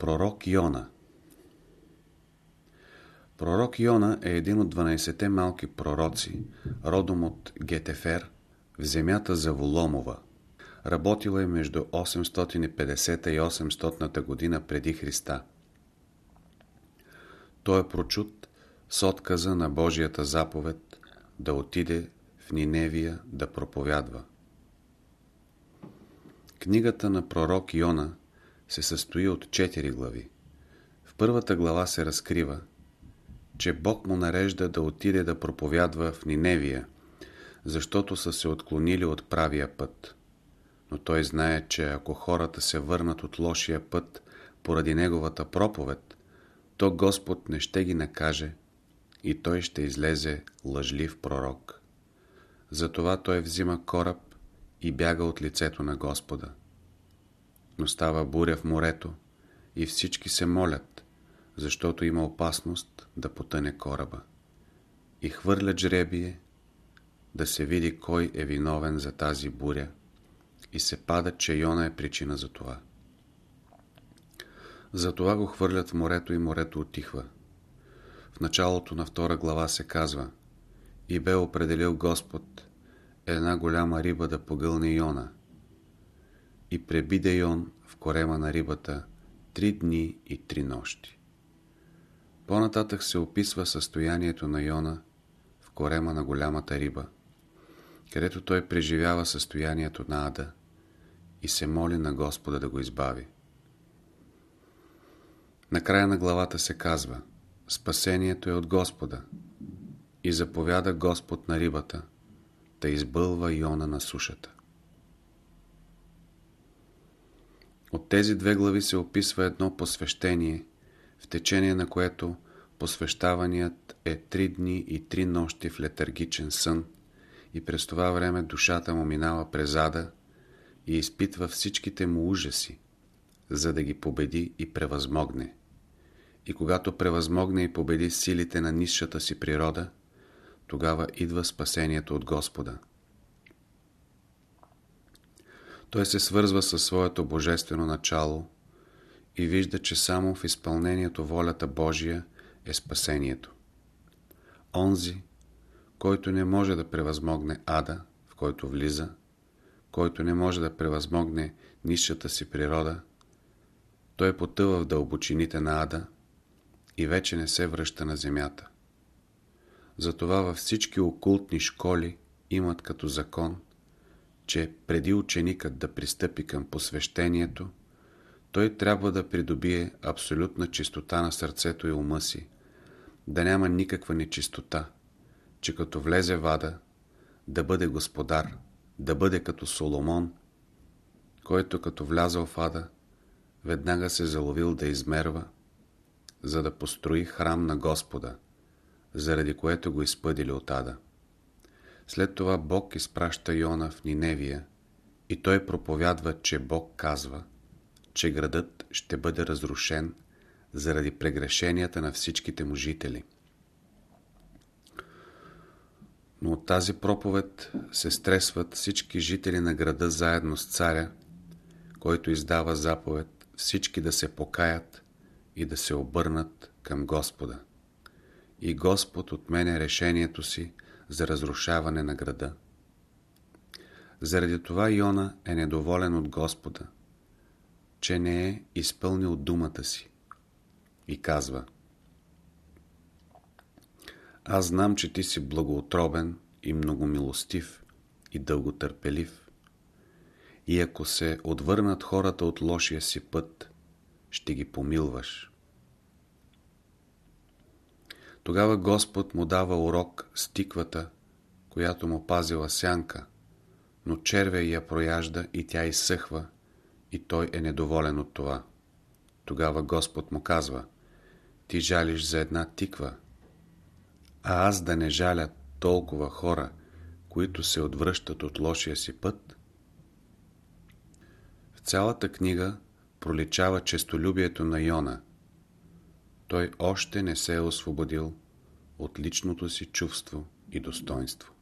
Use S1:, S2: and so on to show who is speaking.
S1: Пророк Йона Пророк Йона е един от 12-те малки пророци, родом от Гетефер, в земята за Воломова. Работил е между 850 и 800 година преди Христа. Той е прочут с отказа на Божията заповед да отиде в Ниневия да проповядва. Книгата на пророк Йона се състои от четири глави. В първата глава се разкрива, че Бог му нарежда да отиде да проповядва в Ниневия, защото са се отклонили от правия път. Но той знае, че ако хората се върнат от лошия път поради неговата проповед, то Господ не ще ги накаже и той ще излезе лъжлив пророк. Затова той взима кораб и бяга от лицето на Господа. Но става буря в морето и всички се молят, защото има опасност да потъне кораба. И хвърлят жребие да се види кой е виновен за тази буря и се пада, че Йона е причина за това. Затова го хвърлят в морето и морето отихва. В началото на втора глава се казва И бе определил Господ една голяма риба да погълне Йона. И пребиде Йон в корема на рибата три дни и три нощи. По-нататък се описва състоянието на Йона в корема на голямата риба, където той преживява състоянието на ада и се моли на Господа да го избави. Накрая на главата се казва Спасението е от Господа и заповяда Господ на рибата да избълва Йона на сушата. От тези две глави се описва едно посвещение, в течение на което посвещаваният е три дни и три нощи в летаргичен сън и през това време душата му минава през ада и изпитва всичките му ужаси, за да ги победи и превъзмогне. И когато превъзмогне и победи силите на нисшата си природа, тогава идва спасението от Господа. Той се свързва със своето божествено начало и вижда, че само в изпълнението волята Божия е спасението. Онзи, който не може да превъзмогне ада, в който влиза, който не може да превъзмогне нисшата си природа, той потъва в дълбочините на ада и вече не се връща на земята. Затова във всички окултни школи имат като закон, че преди ученикът да пристъпи към посвещението, той трябва да придобие абсолютна чистота на сърцето и ума си, да няма никаква нечистота, че като влезе вада, да бъде господар, да бъде като Соломон, който като влязъл в ада, веднага се заловил да измерва, за да построи храм на Господа, заради което го изпъдили от ада. След това Бог изпраща Йона в Ниневия и той проповядва, че Бог казва, че градът ще бъде разрушен заради прегрешенията на всичките му жители. Но от тази проповед се стресват всички жители на града заедно с царя, който издава заповед всички да се покаят и да се обърнат към Господа. И Господ отменя решението си за разрушаване на града. Заради това Йона е недоволен от Господа, че не е изпълнил думата си и казва Аз знам, че ти си благоотробен и многомилостив и дълготърпелив. И ако се отвърнат хората от лошия си път, ще ги помилваш. Тогава Господ му дава урок с тиквата, която му пазила сянка, но червя я прояжда и тя изсъхва, и той е недоволен от това. Тогава Господ му казва, ти жалиш за една тиква, а аз да не жаля толкова хора, които се отвръщат от лошия си път? В цялата книга проличава честолюбието на Йона. Той още не се е освободил от личното си чувство и достоинство.